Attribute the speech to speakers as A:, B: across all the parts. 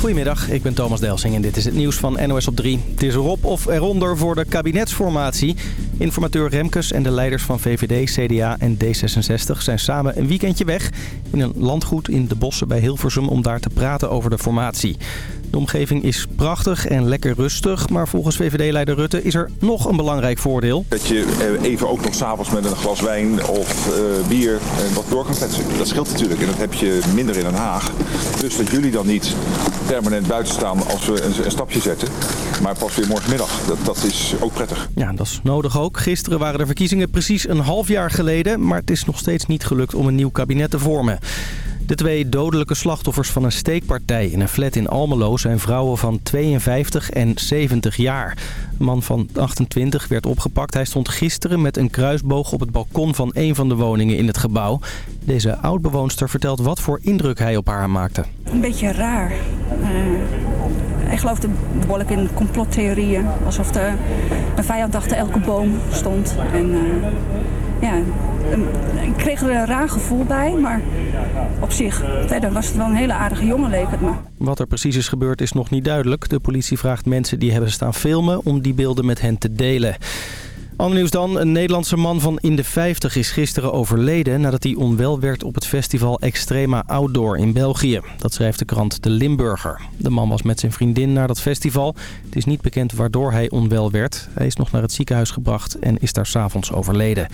A: Goedemiddag, ik ben Thomas Delsing en dit is het nieuws van NOS op 3. Het is erop of eronder voor de kabinetsformatie. Informateur Remkes en de leiders van VVD, CDA en D66 zijn samen een weekendje weg... in een landgoed in de bossen bij Hilversum om daar te praten over de formatie. De omgeving is prachtig en lekker rustig, maar volgens VVD-leider Rutte is er nog een belangrijk voordeel.
B: Dat je even ook nog s'avonds met een glas wijn of uh, bier uh, wat door kan kletsen. Dat scheelt natuurlijk en dat heb je minder in Den Haag. Dus dat jullie dan niet permanent buiten staan als we een, een stapje zetten, maar pas weer morgenmiddag. Dat, dat is ook prettig.
A: Ja, dat is nodig ook. Gisteren waren de verkiezingen precies een half jaar geleden, maar het is nog steeds niet gelukt om een nieuw kabinet te vormen. De twee dodelijke slachtoffers van een steekpartij in een flat in Almelo zijn vrouwen van 52 en 70 jaar. Een man van 28 werd opgepakt. Hij stond gisteren met een kruisboog op het balkon van een van de woningen in het gebouw. Deze oudbewoonster vertelt wat voor indruk hij op haar maakte.
C: Een beetje raar. Uh, hij geloofde behoorlijk in complottheorieën. Alsof de, een vijand achter elke boom stond. En, uh, ja, ik kreeg er een raar gevoel bij, maar op zich, verder was het wel een hele aardige jongen, leek het me.
A: Wat er precies is gebeurd is nog niet duidelijk. De politie vraagt mensen die hebben staan filmen om die beelden met hen te delen. Ander nieuws dan. Een Nederlandse man van in de 50 is gisteren overleden... nadat hij onwel werd op het festival Extrema Outdoor in België. Dat schrijft de krant De Limburger. De man was met zijn vriendin naar dat festival. Het is niet bekend waardoor hij onwel werd. Hij is nog naar het ziekenhuis gebracht en is daar s'avonds overleden.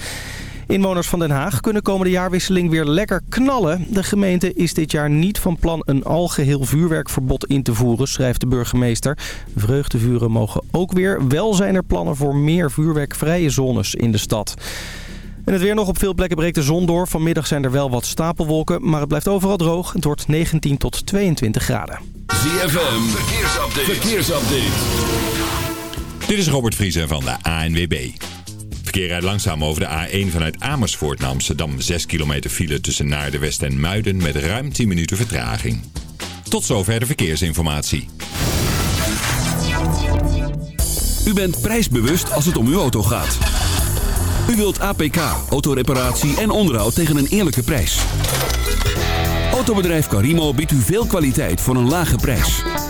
A: Inwoners van Den Haag kunnen komende jaarwisseling weer lekker knallen. De gemeente is dit jaar niet van plan een algeheel vuurwerkverbod in te voeren, schrijft de burgemeester. Vreugdevuren mogen ook weer. Wel zijn er plannen voor meer vuurwerkvrije zones in de stad. En het weer nog op veel plekken breekt de zon door. Vanmiddag zijn er wel wat stapelwolken, maar het blijft overal droog. Het wordt 19 tot 22 graden.
D: ZFM, verkeersupdate. verkeersupdate. Dit is Robert Vriezen van de ANWB. Verkeer langzaam over de A1 vanuit Amersfoort naar Amsterdam. 6 kilometer file tussen Naarden, West en Muiden met ruim 10 minuten vertraging. Tot zover de verkeersinformatie.
E: U bent prijsbewust als het om uw auto gaat. U wilt APK, autoreparatie en onderhoud tegen een eerlijke prijs. Autobedrijf Carimo biedt u veel kwaliteit voor een lage prijs.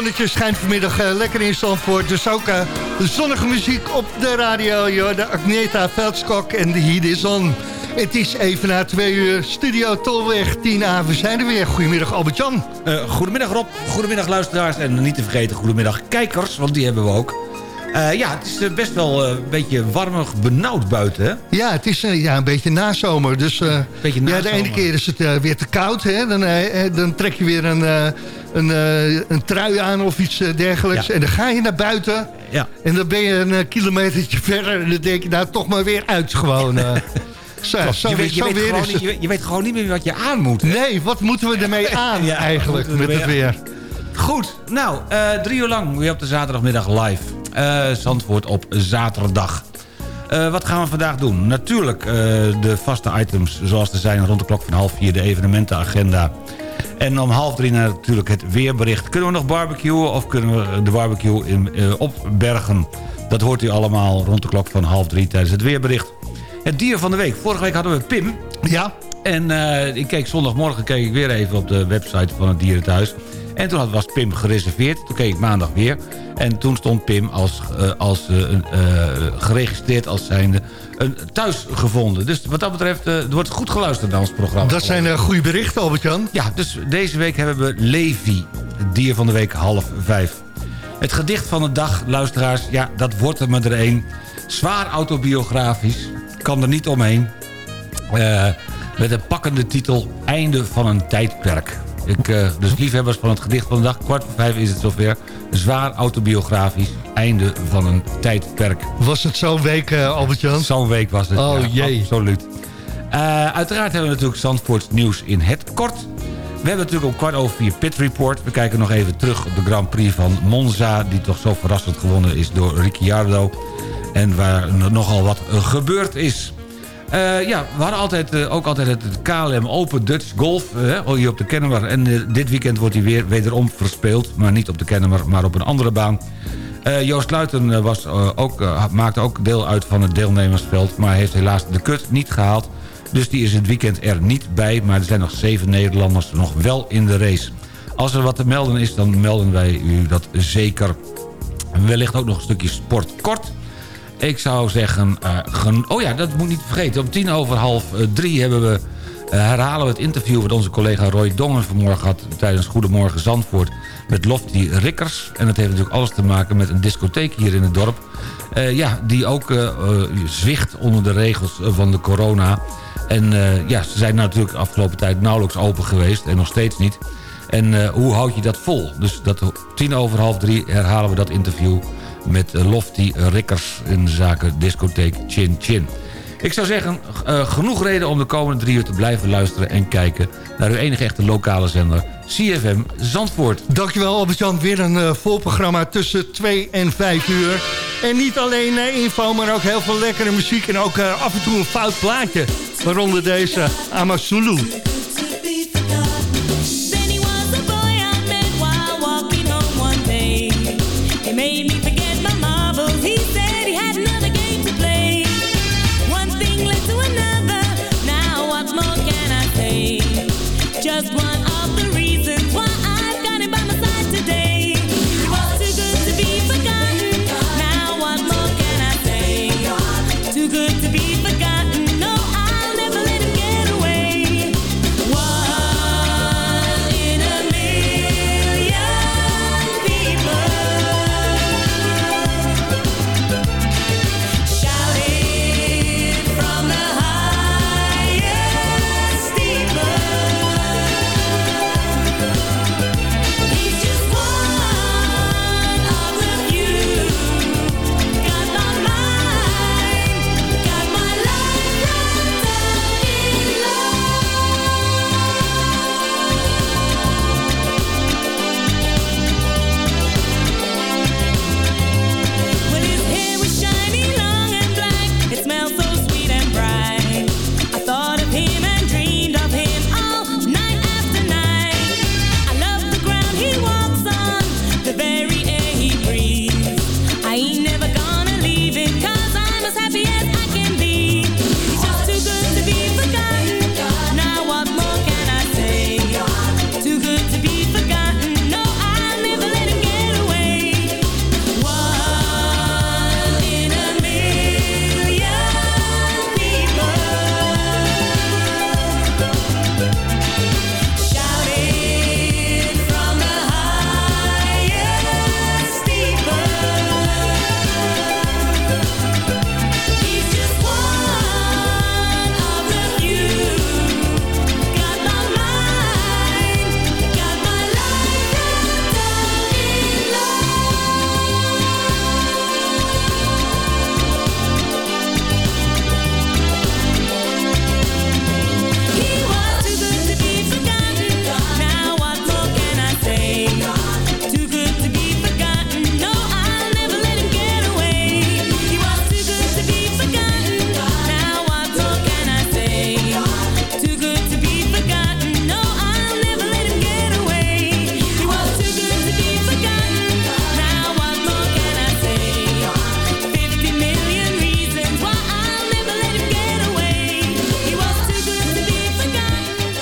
F: Zonnetje schijnt vanmiddag eh, lekker in Zandvoort. Dus ook eh, zonnige muziek op de radio. Joh. De Agneta Veldskok en de Heat is on. Het is even na twee uur. Studio Tolweg 10A. We zijn er weer. Goedemiddag Albert-Jan.
G: Eh, goedemiddag Rob, goedemiddag luisteraars en niet te vergeten goedemiddag kijkers, want die hebben we ook. Ja, het is best wel een beetje warmig benauwd buiten, hè?
F: Ja, het is ja, een beetje nazomer. Dus eh,
G: Beetje
F: ja, de ene keer is het weer te koud. Hè? Dan, dan trek je weer een, een, eh, een trui aan of iets eh, dergelijks.
G: Ja.
F: En dan ga je naar buiten.
G: Ja.
F: En dan ben je een eh, kilometertje verder. En dan denk je, nou toch maar weer uit gewoon. zo,
G: je, weet, je, gewoon
F: het.
G: je, weet, je weet gewoon niet meer wat je aan moet. hè?
F: Nee, wat moeten we ermee aan
G: Ja,
F: eigenlijk met het weer?
G: Goed, nou, drie uur lang weer op de zaterdagmiddag live. Eh Zandvoort op zaterdag. Wat gaan we vandaag doen? Natuurlijk de vaste items zoals er zijn rond de klok van half vier. De evenementenagenda. En om half drie natuurlijk het weerbericht. Kunnen we nog barbecuen of kunnen we de barbecue in, eh, opbergen? Dat hoort u allemaal rond de klok van half drie tijdens het weerbericht. Het dier van de week. Vorige week hadden we Pim.
F: Ja,
G: En eh, ik keek zondagmorgen keek ik weer even op de website van het dierenthuis. En toen had- was Pim gereserveerd. Toen keek ik maandag weer. En toen stond Pim als, eh, als, geregistreerd als zijnde thuis gevonden. Dus wat dat betreft, eh, er wordt goed geluisterd naar ons programma.
F: dat zijn eh, goede berichten Albert-Jan.
G: Ja, dus deze week hebben we Levi, het dier van de week half vijf. Het gedicht van de dag, luisteraars, ja, dat wordt er maar er een. Zwaar autobiografisch, kan er niet omheen. Eh, met een pakkende titel Einde van een tijdperk. Ik, eh, dus liefhebbers van het gedicht van de dag, kwart voor vijf is het zover. Zwaar autobiografisch, einde van een tijdperk.
F: Was het zo'n week eh, Albert-Jan?
G: Zo'n week was het.
F: Oh,
G: ja,
F: jee.
G: Absoluut. Eh, uiteraard hebben we natuurlijk Zandvoorts nieuws in het kort. We hebben natuurlijk om kwart over vier Pit Report. We kijken nog even terug op de Grand Prix van Monza... die toch zo verrassend gewonnen is door Ricciardo. En waar nogal wat gebeurd is. Eh, ja, we hadden altijd, eh, ook altijd het KLM Open Dutch Golf eh, hier op de Kennemer. En eh, dit weekend wordt hij weer wederom verspeeld. Maar niet op de Kennemer, maar op een andere baan. Eh, Joost Luiten eh, was, eh, ook, eh, maakte ook deel uit van het deelnemersveld... maar heeft helaas de kut niet gehaald. Dus die is het weekend er niet bij. Maar er zijn nog zeven Nederlanders nog wel in de race. Als er wat te melden is, dan melden wij u dat zeker. Wellicht ook nog een stukje sport kort. Ik zou zeggen... eh, oh ja, dat moet niet vergeten. Om tien over half eh, drie hebben we, eh, herhalen we het interview... wat onze collega Roy Dongen vanmorgen had... tijdens Goedemorgen Zandvoort met Lofty Rikkers. En dat heeft natuurlijk alles te maken met een discotheek hier in het dorp. Ja, die ook zwicht onder de regels van de corona. En ja, ze zijn natuurlijk de afgelopen tijd nauwelijks open geweest... en nog steeds niet. En hoe houd je dat vol? Dus dat, tien over half drie herhalen we dat interview met Lofty Rikkers in zaken discotheek Chin Chin. Ik zou zeggen, eh, genoeg reden om de komende drie uur te blijven luisteren en kijken naar uw enige echte lokale zender, CFM Zandvoort.
F: Dankjewel Albert-Jan. Weer een eh, vol programma tussen 2 en 5 uur. En niet alleen eh, info, maar ook heel veel lekkere muziek. En ook af en toe een fout plaatje. Waaronder deze Amazulu.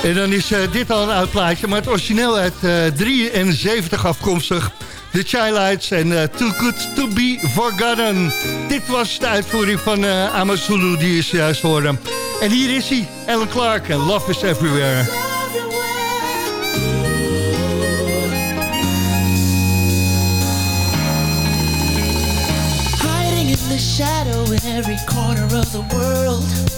F: En dan is eh, dit al een oud plaatje, maar het origineel uit eh 73 afkomstig. The Childlights en eh, Too Good To Be Forgotten. Dit was de uitvoering van eh Amazulu die je juist hoorde. En hier is hij, Alan Clark en Love is Everywhere.
H: Shadow in every corner of the world.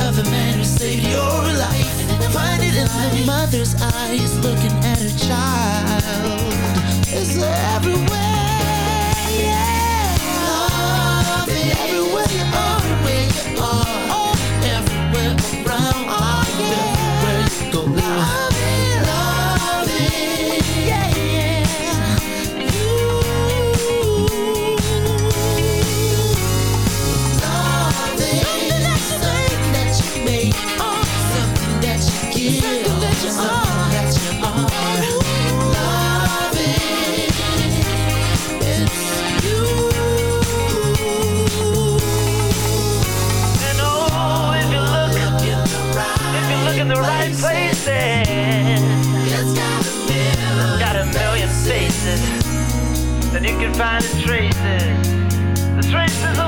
H: Of a man who saved your life. Find it in the mother's eyes looking at her child. It's everywhere, you
I: can find the traces, the traces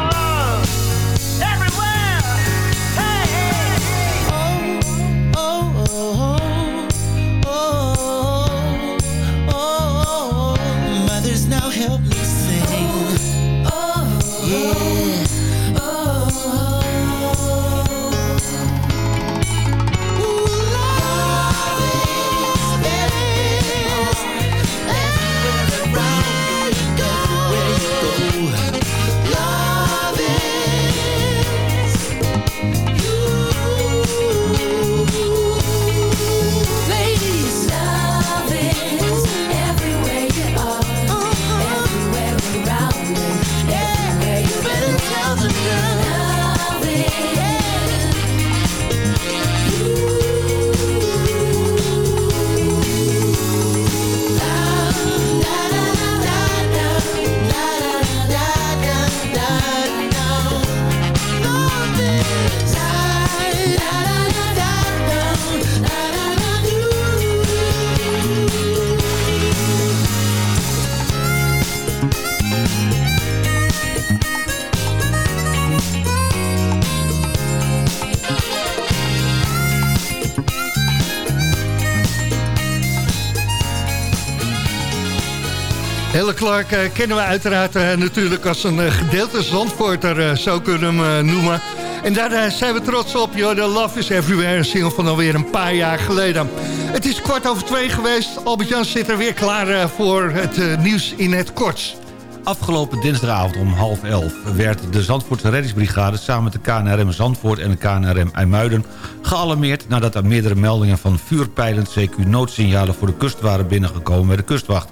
F: Clark eh, kennen we uiteraard eh, natuurlijk als een eh, gedeelte Zandvoorter, eh, zo kunnen noemen. En daar zijn we trots op, joh. The Love is Everywhere, een single van alweer een paar jaar geleden. Het is kwart over twee geweest. Albert-Jan zit er weer klaar voor het nieuws in het kort.
G: Afgelopen dinsdagavond om half elf werd de Zandvoortse reddingsbrigade... samen met de KNRM Zandvoort en de KNRM IJmuiden gealarmeerd... nadat er meerdere meldingen van vuurpijlen CQ-noodsignalen voor de kust waren binnengekomen bij de kustwacht.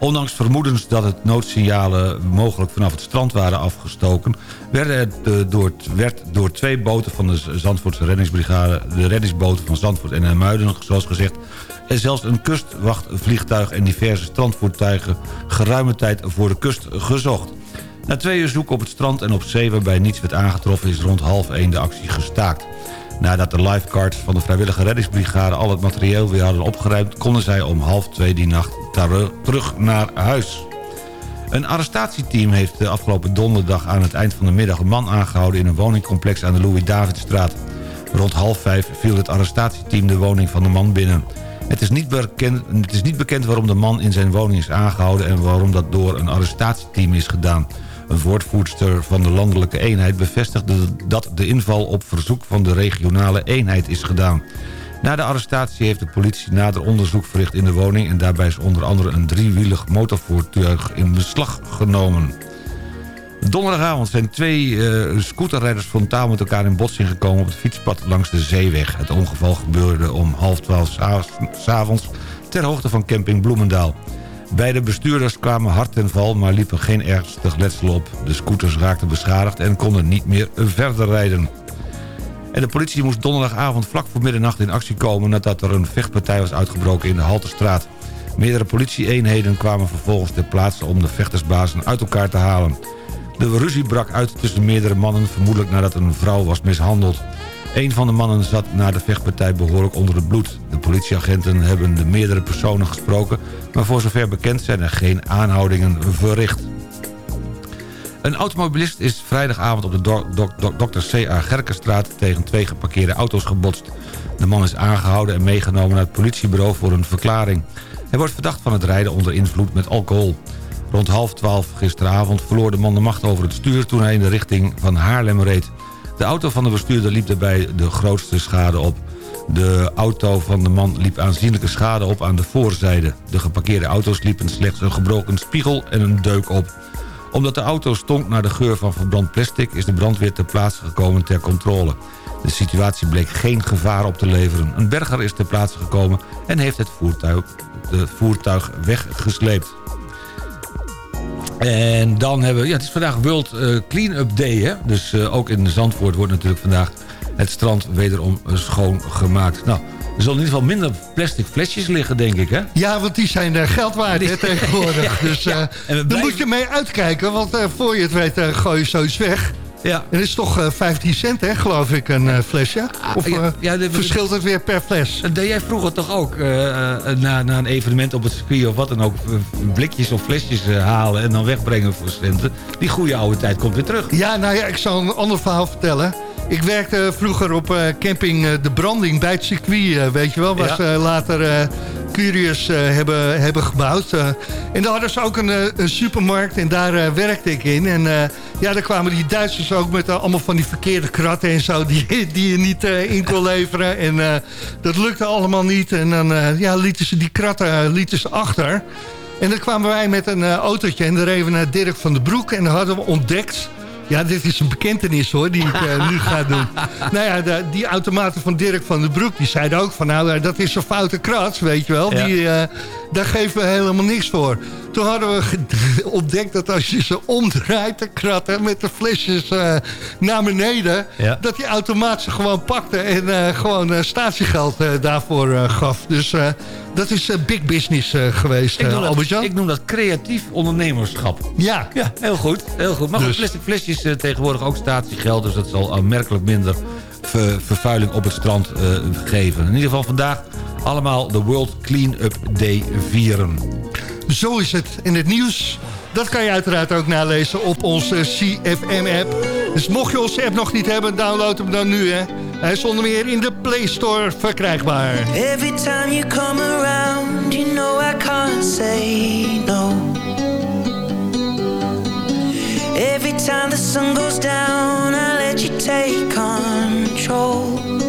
G: Ondanks vermoedens dat het noodsignalen mogelijk vanaf het strand waren afgestoken... het, eh, door, werd door twee boten van de Zandvoortse reddingsbrigade... de reddingsboten van Zandvoort en IJmuiden, zoals gezegd... en zelfs een kustwachtvliegtuig en diverse strandvoertuigen... geruime tijd voor de kust gezocht. Na twee uur zoeken op het strand en op zee waarbij niets werd aangetroffen... is rond half één de actie gestaakt. Nadat de lifeguards van de vrijwillige reddingsbrigade al het materieel weer hadden opgeruimd... konden zij om half twee die nacht ter- terug naar huis. Een arrestatieteam heeft de afgelopen donderdag aan het eind van de middag... een man aangehouden in een woningcomplex aan de Louis-Davidstraat. Rond half vijf viel het arrestatieteam de woning van de man binnen. Het is, niet bekend, het is niet bekend waarom de man in zijn woning is aangehouden... en waarom dat door een arrestatieteam is gedaan. Een woordvoerster van de landelijke eenheid bevestigde dat de inval op verzoek van de regionale eenheid is gedaan. Na de arrestatie heeft de politie nader onderzoek verricht in de woning... en daarbij is onder andere een driewielig motorvoertuig in beslag genomen. Donderdagavond zijn twee eh, scooterrijders frontaal met elkaar in botsing gekomen... op het fietspad langs de zeeweg. Het ongeval gebeurde om half twaalf s'avonds ter hoogte van camping Bloemendaal. Beide bestuurders kwamen hard ten val, maar liepen geen ernstig letsel op. De scooters raakten beschadigd en konden niet meer verder rijden. En de politie moest donderdagavond vlak voor middernacht in actie komen... nadat er een vechtpartij was uitgebroken in de Halterstraat. Meerdere politieeenheden kwamen vervolgens ter plaatse om de vechtersbazen uit elkaar te halen. De ruzie brak uit tussen meerdere mannen, vermoedelijk nadat een vrouw was mishandeld. Een van de mannen zat na de vechtpartij behoorlijk onder het bloed. De politieagenten hebben de meerdere personen gesproken... maar voor zover bekend zijn er geen aanhoudingen verricht. Een automobilist is vrijdagavond op de Dr. C.A. Gerkenstraat... tegen twee geparkeerde auto's gebotst. De man is aangehouden en meegenomen naar het politiebureau voor een verklaring. Hij wordt verdacht van het rijden onder invloed met alcohol. Rond half twaalf gisteravond verloor de man de macht over het stuur... toen hij in de richting van Haarlem reed. De auto van de bestuurder liep daarbij de grootste schade op. De auto van de man liep aanzienlijke schade op aan de voorzijde. De geparkeerde auto's liepen slechts een gebroken spiegel en een deuk op. Omdat de auto stonk naar de geur van verbrand plastic... is de brandweer ter plaatse gekomen ter controle. De situatie bleek geen gevaar op te leveren. Een berger is ter plaatse gekomen en heeft het voertuig, het voertuig weggesleept. En dan hebben we... Ja, het is vandaag World eh, Clean-up Day, hè? Dus eh, ook in Zandvoort wordt natuurlijk vandaag het strand wederom schoongemaakt. Nou, er zullen in ieder geval minder plastic flesjes liggen, denk ik, hè?
F: Ja, want die zijn uh, geld waard hè, tegenwoordig. Dus uh, daar moet je mee uitkijken, want uh, voor je het weet gooi je zoiets weg.
G: Ja.
F: En het is toch uh, 15 cent, hè, geloof ik, een uh, flesje? Of uh, ja, ja, verschilt het weer per fles?
G: Dat deed jij vroeger toch ook, na, na een evenement op het circuit of wat dan ook... blikjes of flesjes halen en dan wegbrengen voor centen. Die goede oude tijd komt weer terug.
F: Ja, nou ja, ik zal een ander verhaal vertellen. Ik werkte vroeger op camping De Branding bij het circuit, weet je wel. Waar ze later Curious hebben, hebben gebouwd. en daar hadden ze ook een, een supermarkt en daar werkte ik in. En ja, daar kwamen die Duitsers ook met allemaal van die verkeerde kratten en zo... die, die je niet in kon leveren. En dat lukte allemaal niet. En dan ja, lieten ze die kratten lieten ze achter... En dan kwamen wij met een autootje en dan reden naar Dirk van den Broek... en dan hadden we ontdekt ja, dit is een bekentenis hoor, die ik uh, nu ga doen. nou ja, de, die automaten van Dirk van den Broek, die zeiden ook van... nou, dat is een foute krat, weet je wel. Ja. Die, uh, daar geven we helemaal niks voor. Toen hadden we ontdekt dat als je ze omdraait, de kratten... met de flesjes uh, naar beneden... Ja. dat die automaat ze gewoon pakte en gewoon statiegeld daarvoor gaf. Dus dat is big business geweest, Albert-Jan.
G: Ik noem dat creatief ondernemerschap.
F: Ja.
G: Ja, heel goed. Heel goed. Maar dus. plastic flesjes tegenwoordig ook statiegeld. Dus dat zal aanmerkelijk minder ver, vervuiling op het strand geven. In ieder geval vandaag allemaal de World Clean-up Day vieren.
F: Zo is het in het nieuws. Dat kan je uiteraard ook nalezen op onze CFM-app. Dus mocht je onze app nog niet hebben, download hem dan nu. Hè. Hij is onder meer in de Play Store verkrijgbaar.
J: Every time you come around, you know I can't say no. Every time the sun goes down, I let you take control.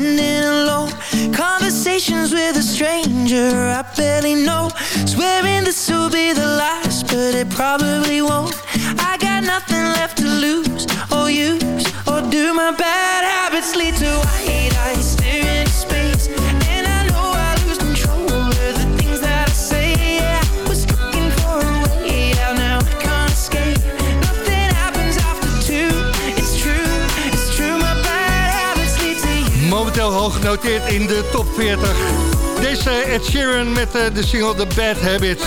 J: standing alone. Conversations with a stranger I barely know. Swearing this will be the last But it probably won't. I got nothing left to lose Or use Or do. My bad habits lead to white eyes staring
K: genoteerd in de top 40. Deze Ed Sheeran met eh, de single The Bad Habits.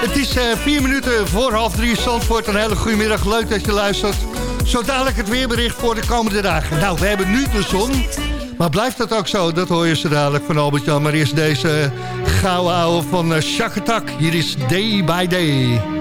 K: Het is eh, vier minuten voor half drie Zandvoort. Een hele goede middag, leuk dat je luistert. Zo dadelijk het weerbericht voor de komende dagen. Nou, we hebben nu de zon. Maar blijft dat ook zo? Dat hoor je zo dadelijk van Albert-Jan. Maar eerst deze gouden ouwe van Shakatak. Hier is Day by Day.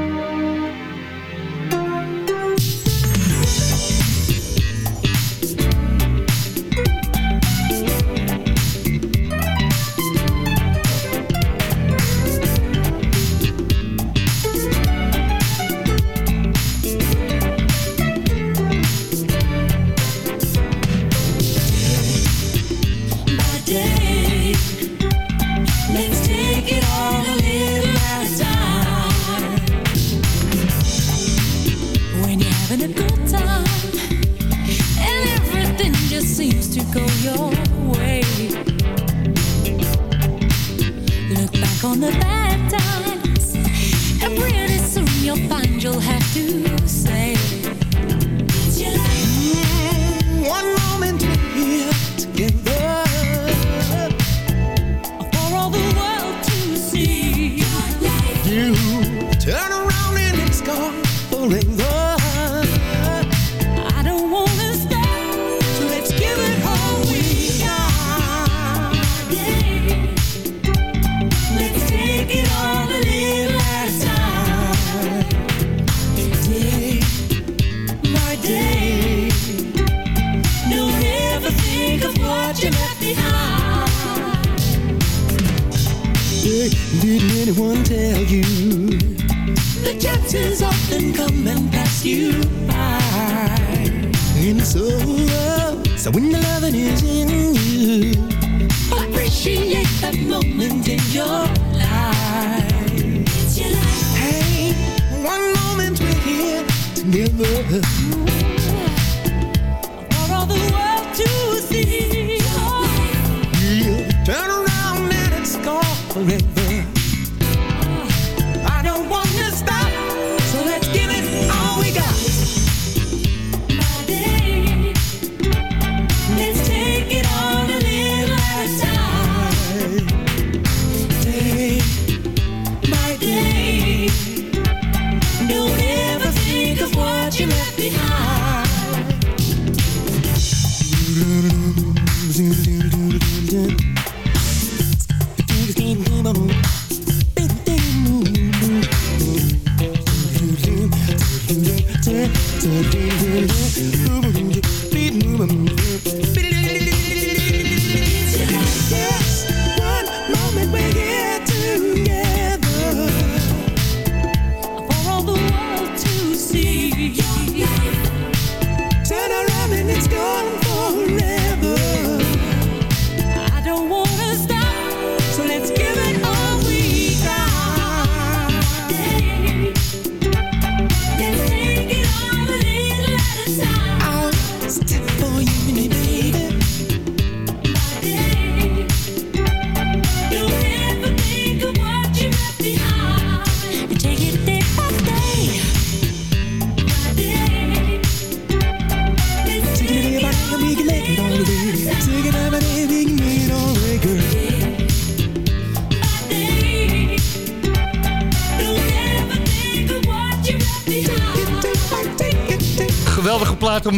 K: rolling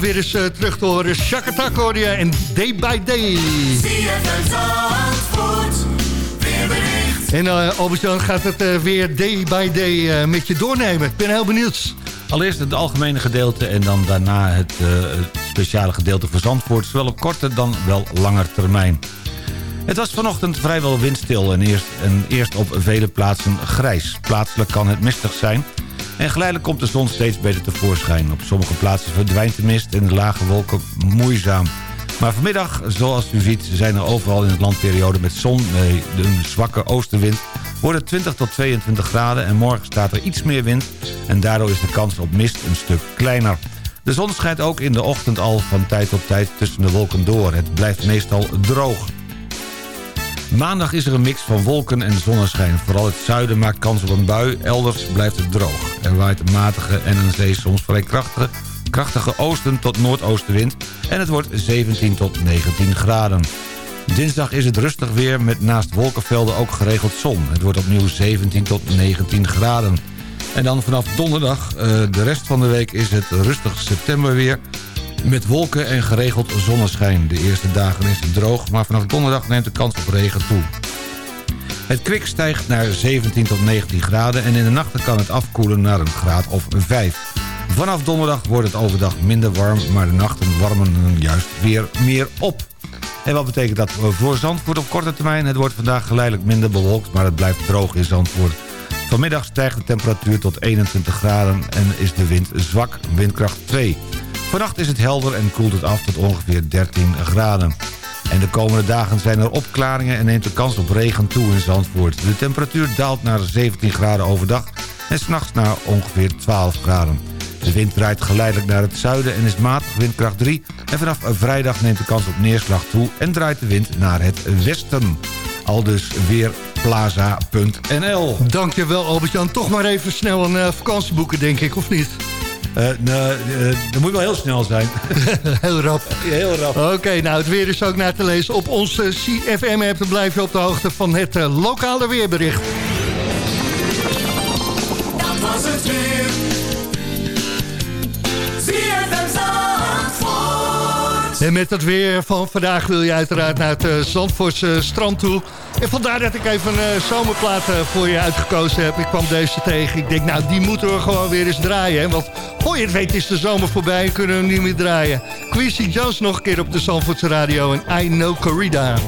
K: weer eens eh, terug te horen. Shakatak hoor je en Day by Day. En uh, Albert-Jan gaat het eh, weer day by day met je doornemen. Ik ben heel benieuwd.
G: Allereerst het algemene gedeelte en dan daarna het het speciale gedeelte voor Zandvoort. Zowel op korte dan wel langer termijn. Het was vanochtend vrijwel windstil en eerst, en eerst op vele plaatsen grijs. Plaatselijk kan het mistig zijn. En geleidelijk komt de zon steeds beter tevoorschijn. Op sommige plaatsen verdwijnt de mist en de lage wolken moeizaam. Maar vanmiddag, zoals u ziet, zijn er overal in het land perioden met zon... met een zwakke oostenwind, worden 20 tot 22 graden... en morgen staat er iets meer wind en daardoor is de kans op mist een stuk kleiner. De zon schijnt ook in de ochtend al van tijd tot tijd tussen de wolken door. Het blijft meestal droog. Maandag is er een mix van wolken en zonneschijn. Vooral het zuiden maakt kans op een bui, elders blijft het droog. Er waait een matige en een zee soms vrij krachtige, krachtige oosten tot noordoostenwind... en het wordt 17 tot 19 graden. Dinsdag is het rustig weer met naast wolkenvelden ook geregeld zon. Het wordt opnieuw 17 tot 19 graden. En dan vanaf donderdag, eh, de rest van de week is het rustig septemberweer... met wolken en geregeld zonneschijn. De eerste dagen is het droog, maar vanaf donderdag neemt de kans op regen toe. Het kwik stijgt naar 17 tot 19 graden... en in de nachten kan het afkoelen naar een graad of 5. Vanaf donderdag wordt het overdag minder warm... maar de nachten warmen juist weer meer op. En wat betekent dat voor Zandvoort op korte termijn? Het wordt vandaag geleidelijk minder bewolkt, maar het blijft droog in Zandvoort. Vanmiddag stijgt de temperatuur tot 21 graden en is de wind zwak, windkracht 2. Vannacht is het helder en koelt het af tot ongeveer 13 graden. En de komende dagen zijn er opklaringen en neemt de kans op regen toe in Zandvoort. De temperatuur daalt naar 17 graden overdag en s'nachts naar ongeveer 12 graden. De wind draait geleidelijk naar het zuiden en is matig windkracht 3. En vanaf vrijdag neemt de kans op neerslag toe en draait de wind naar het westen. Aldus weerplaza.nl
H: Dankjewel Albert-Jan. Toch maar even snel een uh, vakantie boeken, denk ik, of niet?
G: Uh, nou, uh, dat moet wel heel snel zijn.
H: heel rap.
G: Heel rap.
H: Oké, okay, nou het weer is ook naar te lezen op onze CFM-app. Dan blijf je op de hoogte van het uh, lokale weerbericht.
F: Dat was het weer.
H: En met het weer van vandaag wil je uiteraard naar het uh, Zandvoortse strand toe. En vandaar dat ik even een uh, zomerplaat voor je uitgekozen heb. Ik kwam deze tegen. Ik denk, nou, die moeten we gewoon weer eens draaien. Want voor je het weet is de zomer voorbij en kunnen we hem niet meer draaien. Quincy Jones nog een keer op de Zandvoortse radio en I Know Corrida.
F: En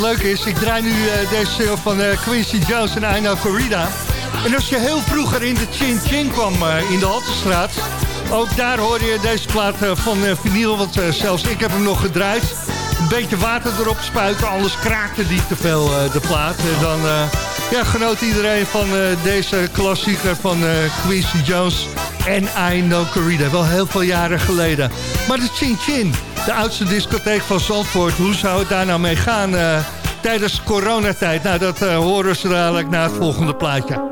F: het leuke is, ik draai nu eh, deze van eh, Quincy Jones en Aina Corrida. En als je heel vroeger in de Chin Chin kwam eh, in de Haltestraat... ook daar hoorde je deze plaat van vinyl, want zelfs ik heb hem nog gedraaid. Een beetje water erop spuiten, anders kraakte die te veel de plaat. Dan ja, genoot iedereen van deze klassieker van Quincy Jones en Know Corrida. Wel heel veel jaren geleden. Maar de Chin Chin, de oudste discotheek van Zandvoort... hoe zou het daar nou mee gaan eh, tijdens coronatijd? Nou, dat eh, horen ze dadelijk na het volgende plaatje.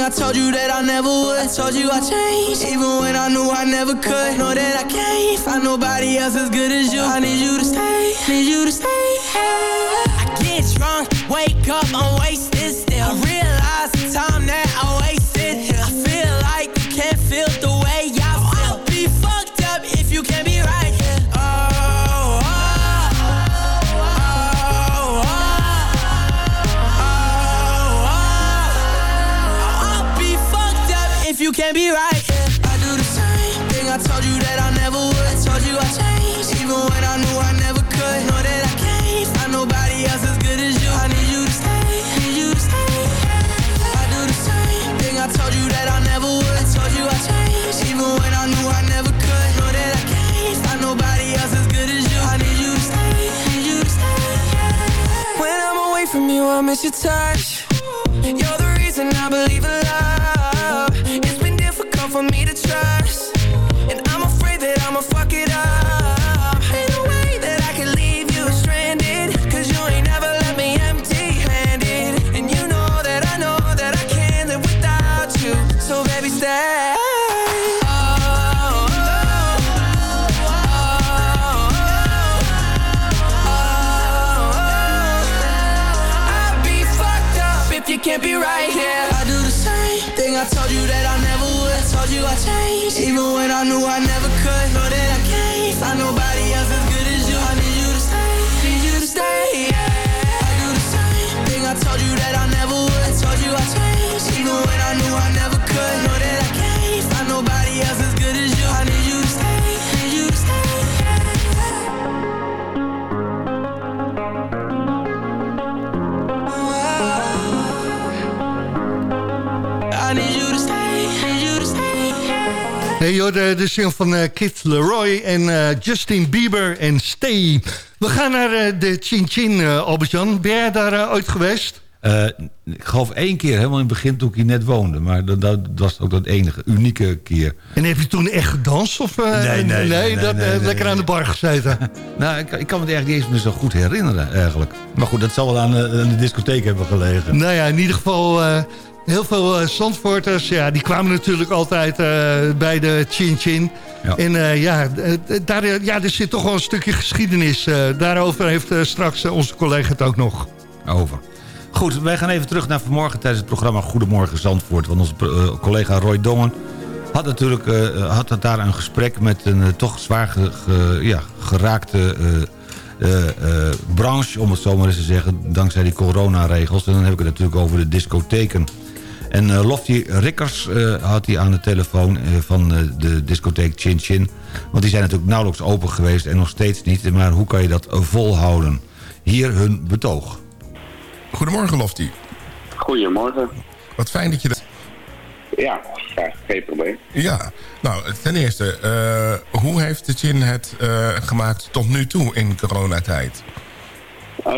J: I told you that I never would. I told you I changed, even when I knew I never could. Know that I can't find nobody else as good as you. I need you to stay, need you to stay. I get drunk, wake up, I'm wasted your touch. You're the reason I believe in love.
F: De, single van eh, Kid Leroy en eh, Justin Bieber en Stay. We gaan naar eh, de Chin Chin, Albert-Jan. Ben jij daar ooit geweest?
G: Ik geloof één keer, helemaal in het begin toen ik hier net woonde. Maar dat, dat was ook dat enige, unieke keer.
F: En heb je toen echt gedanst? Of,
G: Nee, nee, nee,
F: dat,
G: nee,
F: lekker aan de bar gezeten.
G: Nou, ik, ik kan me het eigenlijk niet eens meer zo goed herinneren, eigenlijk. Maar goed, dat zal wel aan, aan de discotheek hebben gelegen.
F: nou ja, in ieder geval heel veel eh, Zandvoorters. Ja, die kwamen natuurlijk altijd eh, bij de Chin Chin.
G: Ja.
F: En eh, ja, daar, ja, er zit toch wel een stukje geschiedenis. daarover heeft straks onze collega het ook nog.
G: Over. Goed, wij gaan even terug naar vanmorgen tijdens het programma Goedemorgen Zandvoort. Want onze collega Roy Dongen had natuurlijk had daar een gesprek met een toch zwaar ge- ge- ja, geraakte branche, om het zo maar eens te zeggen, dankzij die coronaregels. En dan heb ik het natuurlijk over de discotheken. En eh, Lofty Rikkers eh, had hij aan de telefoon eh, van eh, de discotheek Chin Chin. Want die zijn natuurlijk nauwelijks open geweest en nog steeds niet. Maar hoe kan je dat volhouden? Hier hun betoog.
L: Goedemorgen, Lofty.
M: Goedemorgen.
L: Wat fijn dat je... dat-
M: Ja, ja, geen probleem.
L: Ja, nou, ten eerste, eh, hoe heeft de Chin het eh, gemaakt tot nu toe in coronatijd?
M: Eh,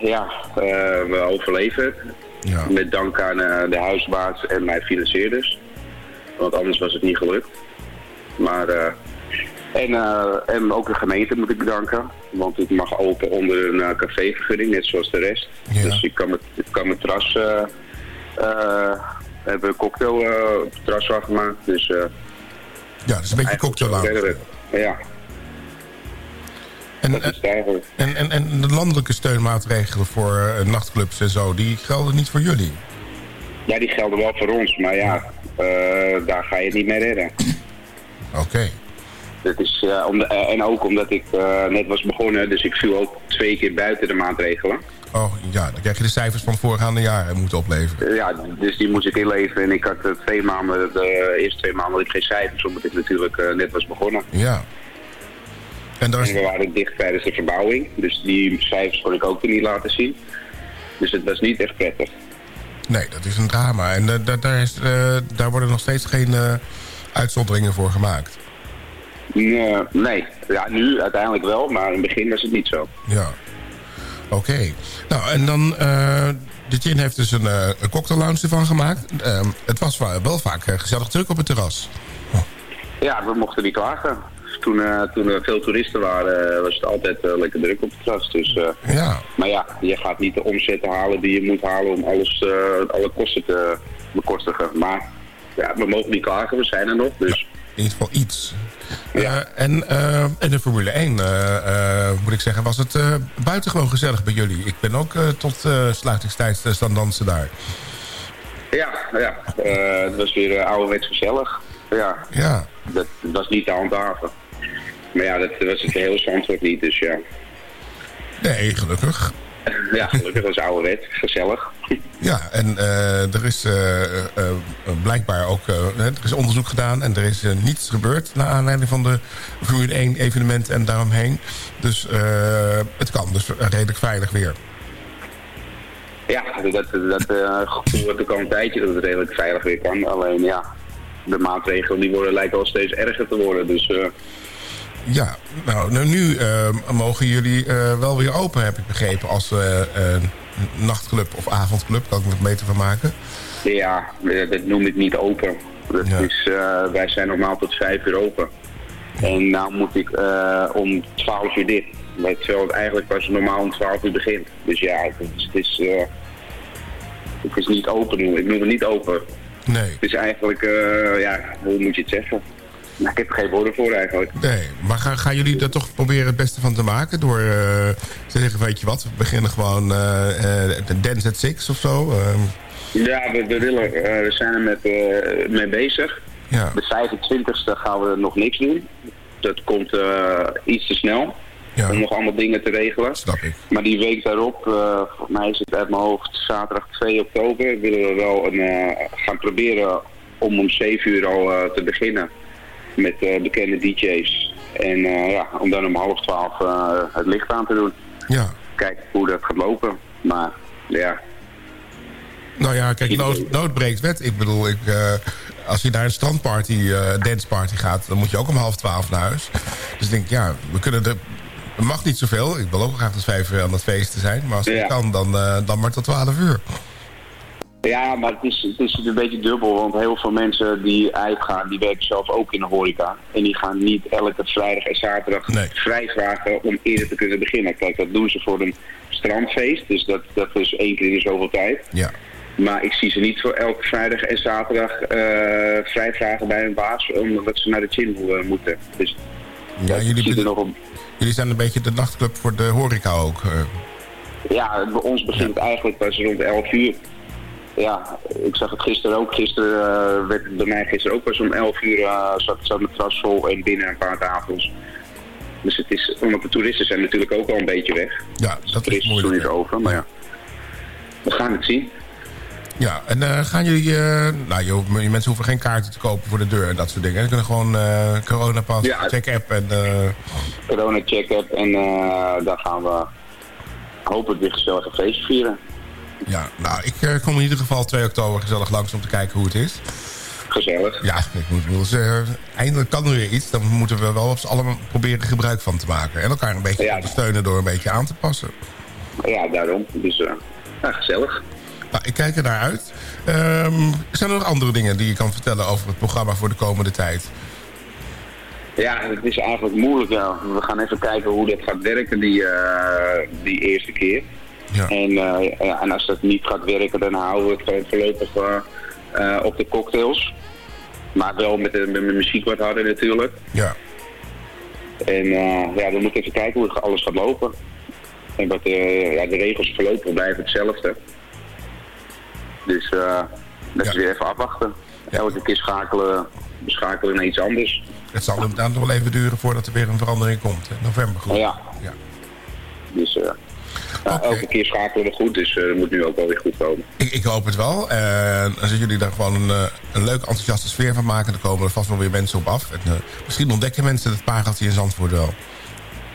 M: ja, eh, we overleven het.
L: Ja.
M: Met dank aan eh, de huisbaas en mijn financierders. Want anders was het niet gelukt. Maar, eh, en, eh, en ook de gemeente moet ik bedanken. Want ik mag open onder een cafévergunning, net zoals de rest.
L: Ja.
M: Dus ik kan, met, ik kan mijn terras... we hebben een cocktail op het terras van gemaakt. Dus,
L: Ja, dat is een beetje cocktail aan.
M: Ja,
L: En,
M: dat is het eigenlijk.
L: en, en, en de landelijke steunmaatregelen voor eh, nachtclubs en zo, die gelden niet voor jullie?
M: Ja, die gelden wel voor ons, maar ja, eh, daar ga je het niet mee redden.
L: Oké.
M: Dat is, eh, om de- eh, en ook omdat ik eh, net was begonnen, dus ik viel ook twee keer buiten de maatregelen.
L: Oh ja, dan krijg je de cijfers van voorgaande jaren moeten opleveren.
M: Eh, ja, dus die moest ik inleveren en ik had eh, twee maanden, de eerste twee maanden had ik geen cijfers, omdat ik natuurlijk eh, net was begonnen.
L: Ja. En, daar is...
M: we waren dicht tijdens de verbouwing, dus die cijfers kon ik ook weer niet laten zien. Dus het was niet echt prettig.
L: Nee, dat is een drama. En eh, daar, is, eh, daar worden nog steeds geen eh, uitzonderingen voor gemaakt.
M: Nee, nee, ja, nu uiteindelijk wel, maar in het begin was het niet zo.
L: Ja. Oké. Nou, en dan... de Gin heeft dus een, een cocktail lounge ervan gemaakt. Ehm, het was wa- wel vaak gezellig druk op het terras.
M: Ja, we mochten niet klagen. Toen, eh, toen er veel toeristen waren, eh, was het altijd eh, lekker druk op het terras. Dus,
L: Ja.
M: Maar ja, je gaat niet de omzet halen die je moet halen om alles, alle kosten te bekostigen. Maar ja, we mogen niet klagen, we zijn er nog. Dus
L: In ieder geval iets. Eh, en, en de Formule 1, eh, eh, moet ik zeggen, was het buitengewoon gezellig bij jullie. Ik ben ook tot sluitingstijd staan dansen daar.
M: ja, ja het was weer ouderwets gezellig. Ja,
L: Ja.
M: dat, dat was niet te handhaven. Maar ja, dat was het hele Zandvoort niet, dus ja.
L: Nee, gelukkig.
M: Ja, gelukkig was ouderwets, gezellig.
L: Ja, en eh, er is eh, eh, blijkbaar ook er is onderzoek gedaan... en er is niets gebeurd naar aanleiding van de Formule 1 evenement en daaromheen. Dus eh, het kan dus redelijk veilig weer.
M: Ja, dat, dat gevoel heb ik al een tijdje dat het redelijk veilig weer kan. Alleen ja, de maatregelen die worden, lijken wel steeds erger te worden. Dus eh,
L: Ja, nou, nou, nu eh, mogen jullie eh, wel weer open, heb ik begrepen... als eh, nachtclub of avondclub, kan ik me het beter van maken.
M: ja, dat noem ik niet open. Dat is, wij zijn normaal tot vijf uur open. En nou moet ik om 12 uur dicht. Maar Terwijl het eigenlijk pas normaal om 12 uur begint. Dus ja, het is, het is, het is niet open. Ik noem het niet open.
L: Nee.
M: Het is eigenlijk, ja, hoe moet je het zeggen? Nou, ik heb er geen woorden voor eigenlijk.
L: Nee, maar gaan, gaan jullie er toch proberen het beste van te maken... door eh, te zeggen, weet je wat, we beginnen gewoon eh eh, Dance at Six of zo? Ehm,
M: Ja, we, we, willen, eh, we zijn er met, mee bezig.
L: Ja.
M: De 25e gaan we nog niks doen. Dat komt iets te snel. Om nog allemaal dingen te regelen.
L: Snap ik.
M: Maar die week daarop, volgens mij is het uit mijn hoofd zaterdag 2 oktober, willen we wel een, gaan proberen om om 7 uur al te beginnen met eh, bekende DJ's. En eh, ja, om dan om half 12 eh, het licht aan te doen.
L: Ja.
M: Kijken hoe dat gaat lopen. Maar ja,
L: Nou ja, kijk, nood, nood breekt wet. Ik bedoel, ik, als je naar een strandparty, eh danceparty gaat... dan moet je ook om half twaalf naar huis. Dus ik denk, ja, we kunnen er... Het mag niet zoveel. Ik wil ook graag tot vijf uur aan het feest te zijn. Maar als het
M: Ja.
L: kan, dan, eh, dan maar tot twaalf uur.
M: Ja, maar het is, het is een beetje dubbel, want heel veel mensen die uitgaan, die werken zelf ook in de horeca. En die gaan niet elke vrijdag en zaterdag vrij vragen om eerder te kunnen beginnen. Kijk, dat doen ze voor een strandfeest, dus dat, dat is één keer in de zoveel tijd.
L: Ja.
M: Maar ik zie ze niet voor elke vrijdag en zaterdag eh vrij vragen bij hun baas, omdat ze naar de gym eh, moeten. Dus
L: Ja, jullie,
M: er nog
L: jullie zijn een beetje de nachtclub voor de horeca ook. eh.
M: Ja, bij ons begint het eigenlijk pas rond 11 uur. Ja, ik zag het gisteren ook. Gisteren eh, werd het bij mij gisteren ook pas om 11 uur uh, zat, zat mijn terras vol en binnen een paar tafels. Dus het is, omdat de toeristen zijn natuurlijk ook al een beetje weg.
L: Ja, dat is
M: moeilijk. Is over, maar ja. We gaan het zien.
L: Ja, en eh, gaan jullie... nou, je, hoeft- je mensen hoeven geen kaarten te kopen voor de deur en dat soort dingen. Ze kunnen gewoon coronapas,
M: Ja.
L: check-app en...
M: Corona check-up en daar gaan we hopelijk weer gezellig een feestje vieren.
L: Ja, nou, ik eh, kom in ieder geval 2 oktober gezellig langs om te kijken hoe het is.
M: Gezellig.
L: Ja, ik moet wel zeggen, eindelijk kan er weer iets. Dan moeten we wel op z'n allen proberen gebruik van te maken. En elkaar een beetje ondersteunen door een beetje aan te passen.
M: Ja, daarom. Dus ja, gezellig.
L: Nou, ik kijk er naar uit. Ehm, zijn er nog andere dingen die je kan vertellen over het programma voor de komende tijd?
M: Ja, het is eigenlijk moeilijk. Ja. We gaan even kijken hoe dat gaat werken die, eh, die eerste keer. En, eh, en als dat niet gaat werken, dan houden we het gewoon voorlopig eh, eh, op de cocktails. Maar wel met de, met de muziek wat harder natuurlijk.
L: Ja.
M: En ja, we moeten even kijken hoe alles gaat lopen. En wat, ja, de regels voorlopig blijven hetzelfde. Dus dat is weer even afwachten. elke keer schakelen, schakelen naar iets anders.
L: Het zal inderdaad nog wel even duren voordat er weer een verandering komt. hè? November goed.
M: Ja.
L: Ja.
M: Dus eh, elke keer schakelen we goed, dus eh, dat moet nu ook wel weer goed komen.
L: Ik, ik hoop het wel. En als jullie daar gewoon een, eh, een leuke, enthousiaste sfeer van maken... dan komen er vast wel weer mensen op af. En, eh, misschien ontdekken mensen het paargeltje in Zandvoort wel.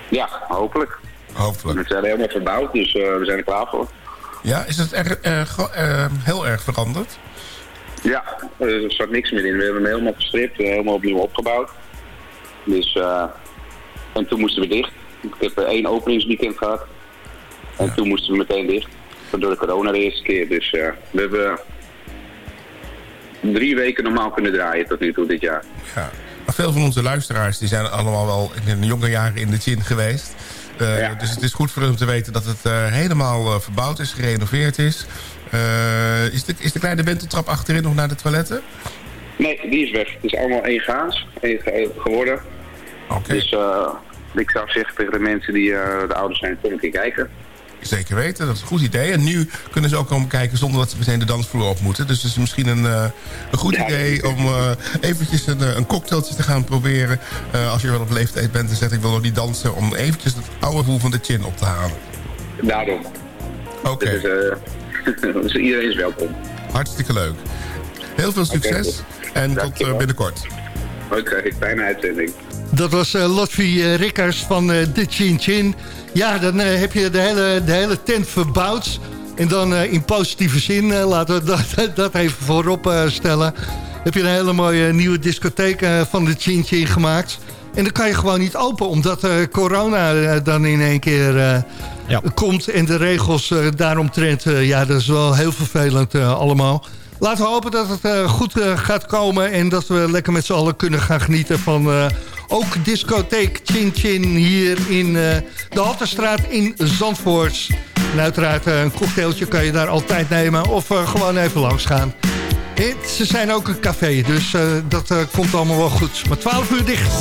M: Ja, hopelijk.
L: Hopelijk.
M: We zijn helemaal verbouwd, dus eh, we zijn er klaar voor.
L: Ja, is het eh, heel erg veranderd?
M: Ja, eh, er zat niks meer in. We hebben hem helemaal gestript, eh, helemaal opnieuw opgebouwd. Dus, eh, en toen moesten we dicht. Ik heb eh, één openingsweekend gehad. En toen moesten we meteen dicht. Door de corona de eerste keer. Dus eh, we hebben drie weken normaal kunnen draaien tot nu toe dit jaar.
L: Ja. Maar veel van onze luisteraars die zijn allemaal wel in hun jonge jaren in de gin geweest. Eh, Dus het is goed voor om te weten dat het eh, helemaal eh, verbouwd is, gerenoveerd is. Eh, is, de, is de kleine wenteltrap achterin nog naar de toiletten?
M: Nee, die is weg. Het is allemaal één gaas één geworden. Dus eh, ik zou zeggen tegen de mensen die eh, de ouders zijn, kom een keer kijken.
L: Zeker weten, dat is een goed idee. En nu kunnen ze ook komen kijken zonder dat ze meteen de dansvloer op moeten. Dus het is misschien een, eh, een goed idee om eh, eventjes een, eh, een cocktailtje te gaan proberen. Als je wel op leeftijd bent en zegt ik wil nog niet dansen. Om eventjes het oude gevoel van de chin op te halen.
M: Daarom.
L: Oké.
M: Dus, dus iedereen is welkom.
L: Hartstikke leuk. Heel veel succes en tot binnenkort.
M: Oké, fijne uitzending.
F: Dat was eh Lotfi eh, Rikkers van eh, de Chin Chin. Ja, dan eh, heb je de hele, de hele tent verbouwd. En dan eh, in positieve zin, eh, laten we dat, dat even voorop eh, stellen... heb je een hele mooie nieuwe discotheek eh, van de Chin Chin gemaakt. En dan kan je gewoon niet open, omdat eh, corona eh, dan in één keer eh, komt... en de regels eh, daaromtrent, eh, ja, dat is wel heel vervelend eh, allemaal... Laten we hopen dat het eh, goed eh, gaat komen... en dat we lekker met z'n allen kunnen gaan genieten van... ook discotheek Chin Chin hier in eh, de Halterstraat in Zandvoort. En uiteraard eh, een cocktailtje kan je daar altijd nemen... of eh, gewoon even langs gaan. Ze zijn ook een café, dus dat komt allemaal wel goed. Maar 12 uur dicht.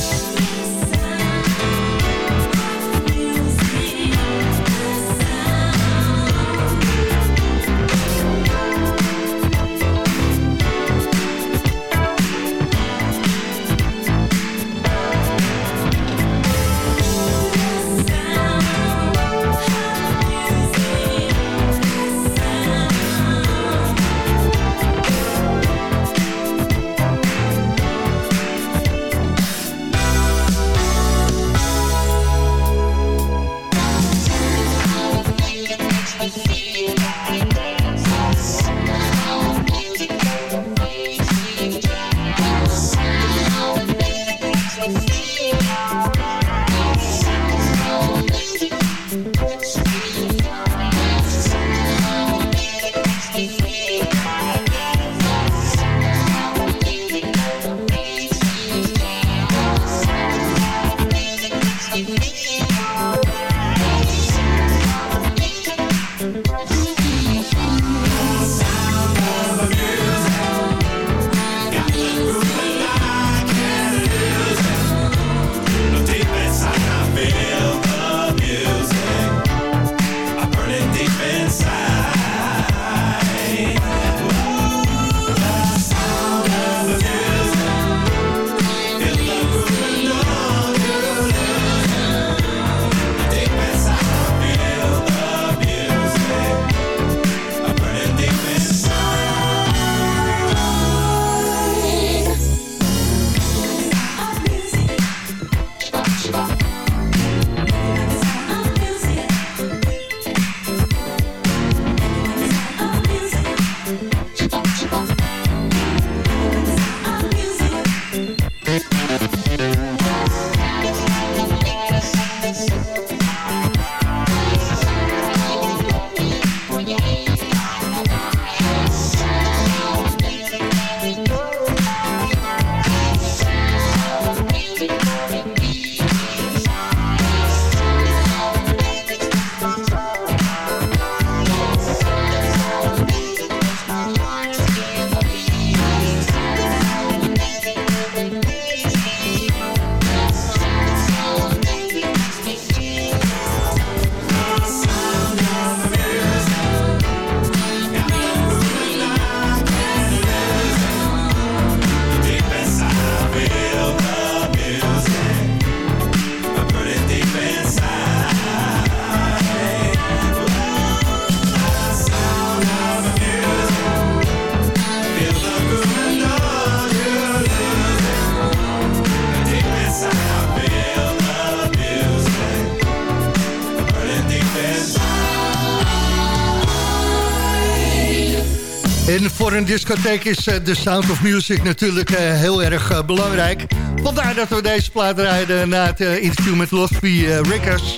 F: Een discotheek is eh, de Sound of Music natuurlijk eh, heel erg eh, belangrijk. Vandaar dat we deze plaat draaiden na het interview met Losby Rickers.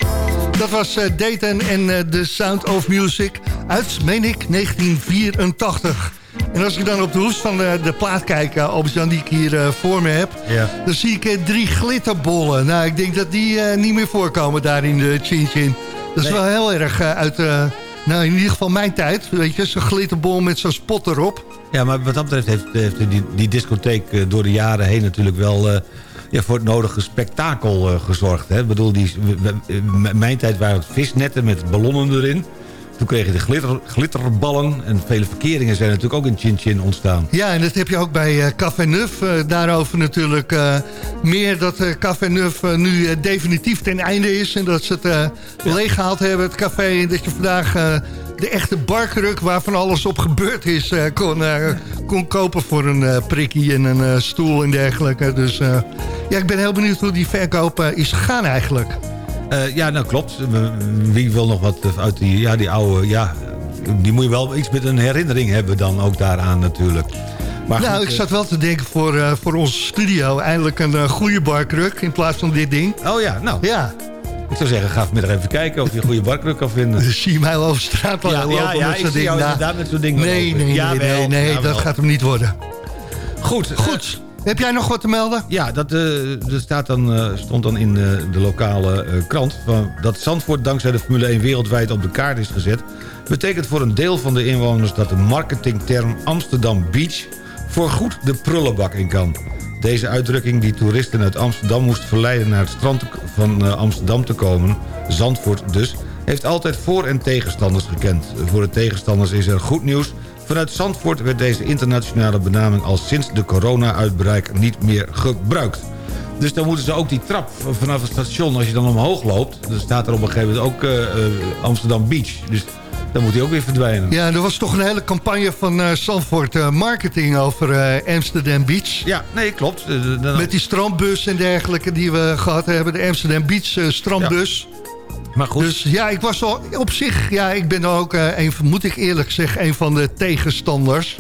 F: Dat was Dayton en de Sound of Music uit, meen ik, 1984. En als ik dan op de hoes van de, de plaat kijk, uh, Albert-Jan, die ik hier voor me heb...
G: Ja.
F: dan zie ik drie glitterbollen. Nou, ik denk dat die niet meer voorkomen daar in de Chin Chin. Dat is wel heel erg uit, nou in ieder geval mijn tijd. Weet je, zo'n glitterbol met zo'n spot erop.
G: Ja, maar wat dat betreft heeft, heeft die, die discotheek eh, door de jaren heen natuurlijk wel... eh, ja, voor het nodige spektakel eh, gezorgd. Hè? Ik bedoel, die, mijn tijd waren het visnetten met ballonnen erin. Toen kreeg je de glitter, glitterballen. En vele verkeringen zijn natuurlijk ook in Chin Chin ontstaan.
F: Ja, en dat heb je ook bij eh Café Neuf. Eh, daarover natuurlijk eh, meer dat Café Neuf nu definitief ten einde is. En dat ze het eh leeggehaald hebben, het café. En dat je vandaag de echte barkruk waarvan alles op gebeurd is... kon, kon kopen voor een prikkie en een stoel en dergelijke. Dus ja, ik ben heel benieuwd hoe die verkoop is gegaan eigenlijk.
G: Eh, ja, nou klopt. Wie wil nog wat uit die, ja, die oude... Ja, die moet je wel iets met een herinnering hebben dan ook daaraan natuurlijk. Maar
F: nou,
G: goed,
F: ik
G: eh,
F: zat wel te denken voor, eh, voor onze studio... eindelijk een eh, goede barkruk in plaats van dit ding.
G: Oh ja, nou.
F: Ja.
G: Ik zou zeggen, ga vanmiddag even kijken of je een goede barkruk kan vinden.
F: Dus zie je mij over straat
G: Ja,
F: lopen
G: ja, ja,
F: met zo'n ding.
G: jou inderdaad met zo'n ding
F: Nee, nee, nee, dat gaat hem niet worden.
G: Goed.
F: Goed. Heb jij nog wat te melden?
G: Ja, dat eh, staat dan, eh, stond dan in eh, de lokale krant... Dat Zandvoort dankzij de Formule 1 wereldwijd op de kaart is gezet... betekent voor een deel van de inwoners dat de marketingterm Amsterdam Beach... voorgoed de prullenbak in kan. Deze uitdrukking die toeristen uit Amsterdam moest verleiden... naar het strand van Amsterdam te komen, Zandvoort dus... heeft altijd voor- en tegenstanders gekend. Voor de tegenstanders is er goed nieuws... Vanuit Zandvoort werd deze internationale benaming al sinds de corona-uitbraak niet meer gebruikt. Dus dan moeten ze ook die trap vanaf het station, als je dan omhoog loopt... dan staat er op een gegeven moment ook eh, eh, Amsterdam Beach. Dus dan moet die ook weer verdwijnen.
F: Ja, er was toch een hele campagne van Zandvoort eh, Marketing over Amsterdam Beach.
G: Ja, nee, klopt.
F: Met die strandbus en dergelijke die we gehad hebben. De Amsterdam Beach strandbus.
G: Maar goed.
F: Dus ja, ik was al op zich... Ja, ik ben ook eh, een, moet ik eerlijk zeggen, een van de tegenstanders.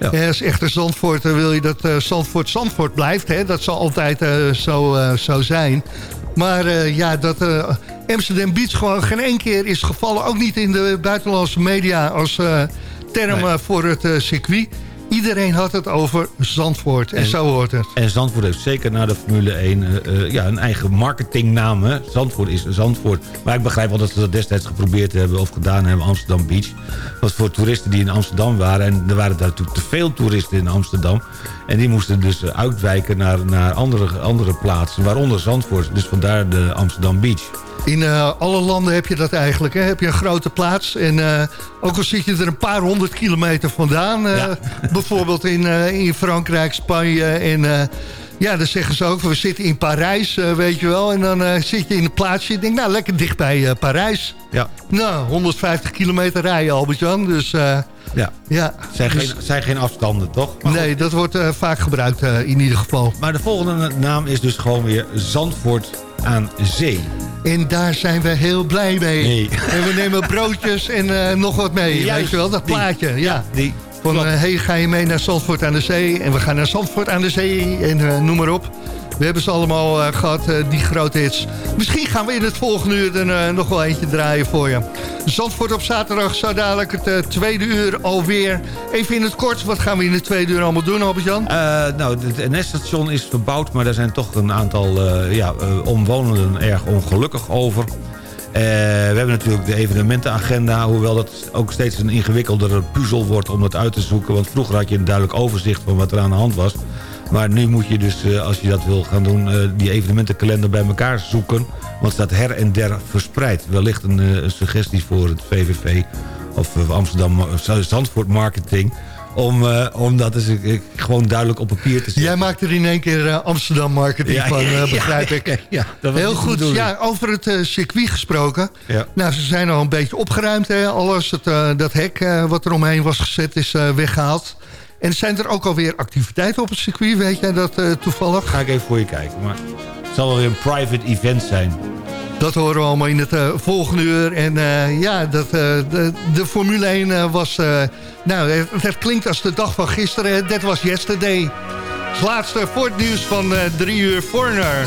G: Ja.
F: Ja. als echte Zandvoort wil je dat eh, Zandvoort Zandvoort blijft. Hè? Dat zal altijd eh, zo, eh, zo zijn. Maar eh, ja, dat eh, Amsterdam Beach gewoon geen één keer is gevallen. Ook niet in de buitenlandse media als eh, term eh, voor het eh, circuit. Iedereen had het over Zandvoort. En,
G: En-
F: zo hoort het.
G: En Zandvoort heeft zeker na de Formule 1 eh, eh, ja, een eigen marketingnaam. Hè? Zandvoort is Zandvoort. Maar ik begrijp wel dat ze dat destijds geprobeerd hebben of gedaan hebben Amsterdam Beach. was voor toeristen die in Amsterdam waren. En er waren daar natuurlijk te veel toeristen in Amsterdam. En die moesten dus eh, uitwijken naar, naar andere, andere plaatsen. Waaronder Zandvoort. Dus vandaar de Amsterdam Beach.
F: In eh, alle landen heb je dat eigenlijk. Hè? Heb je een grote plaats. En eh, ook al zit je er een paar honderd kilometer vandaan. eh, Bijvoorbeeld in, in Frankrijk, Spanje. En ja, dan zeggen ze ook, we zitten in Parijs, weet je wel. En dan zit je in een plaatsje. Denk, nou, lekker dicht bij eh, Parijs.
G: Ja.
F: Nou, 150 kilometer rijden, Albert-Jan. Dus
G: Ja.
F: ja.
G: Zijn,
F: Dus-
G: geen, zijn geen afstanden, toch? Maar
F: nee, dat wordt vaak gebruikt in ieder geval.
G: Maar de volgende naam is dus gewoon weer Zandvoort aan Zee.
F: En daar zijn we heel blij mee.
G: Nee.
F: En we nemen broodjes en eh, nog wat mee.
G: Juist,
F: weet je wel, dat
G: die.
F: plaatje. Ja.
G: Die.
F: Van, eh, hey, ga je mee naar Zandvoort aan de Zee? En we gaan naar Zandvoort aan de Zee en eh, noem maar op. We hebben ze allemaal eh, gehad, eh, die grote hits. Misschien gaan we in het volgende uur er eh, nog wel eentje draaien voor je. Zandvoort op zaterdag zou dadelijk het tweede uur alweer. Even in het kort, wat gaan we in het tweede uur allemaal doen, Albert-Jan?
G: Nou, het NS-station is verbouwd, maar daar zijn toch een aantal ja, omwonenden erg ongelukkig over. We hebben natuurlijk de evenementenagenda, hoewel dat ook steeds een ingewikkeldere puzzel wordt om dat uit te zoeken. Want vroeger had je een duidelijk overzicht van wat er aan de hand was. Maar nu moet je dus, eh, als je dat wil gaan doen, eh, die evenementenkalender bij elkaar zoeken. Want het staat her en der verspreid. Wellicht een, eh, suggestie voor het VVV of Amsterdam Zandvoort Marketing... Om, om dat eens eh, gewoon duidelijk op papier te zetten.
F: Jij maakt er in één keer Amsterdam marketing
G: Ja,
F: van, begrijp
G: ja,
F: ik.
G: ja, dat
F: Heel goed.
G: bedoeling.
F: Ja, over het circuit gesproken.
G: Ja.
F: Nou, ze zijn al een beetje opgeruimd. Hè. Alles, het, dat hek wat er omheen was gezet, is eh, weggehaald. En zijn er ook alweer activiteiten op het circuit? Weet jij dat eh, toevallig?
G: Ga ik even voor je kijken. Maar het zal wel weer een private event zijn.
N: Dat horen we allemaal in het eh, volgende uur. En eh, ja, dat, de, de Formule 1 eh, was... nou, het, het klinkt als de dag van gisteren. Dat was yesterday. Het laatste voor het nieuws van drie uur Foreigner.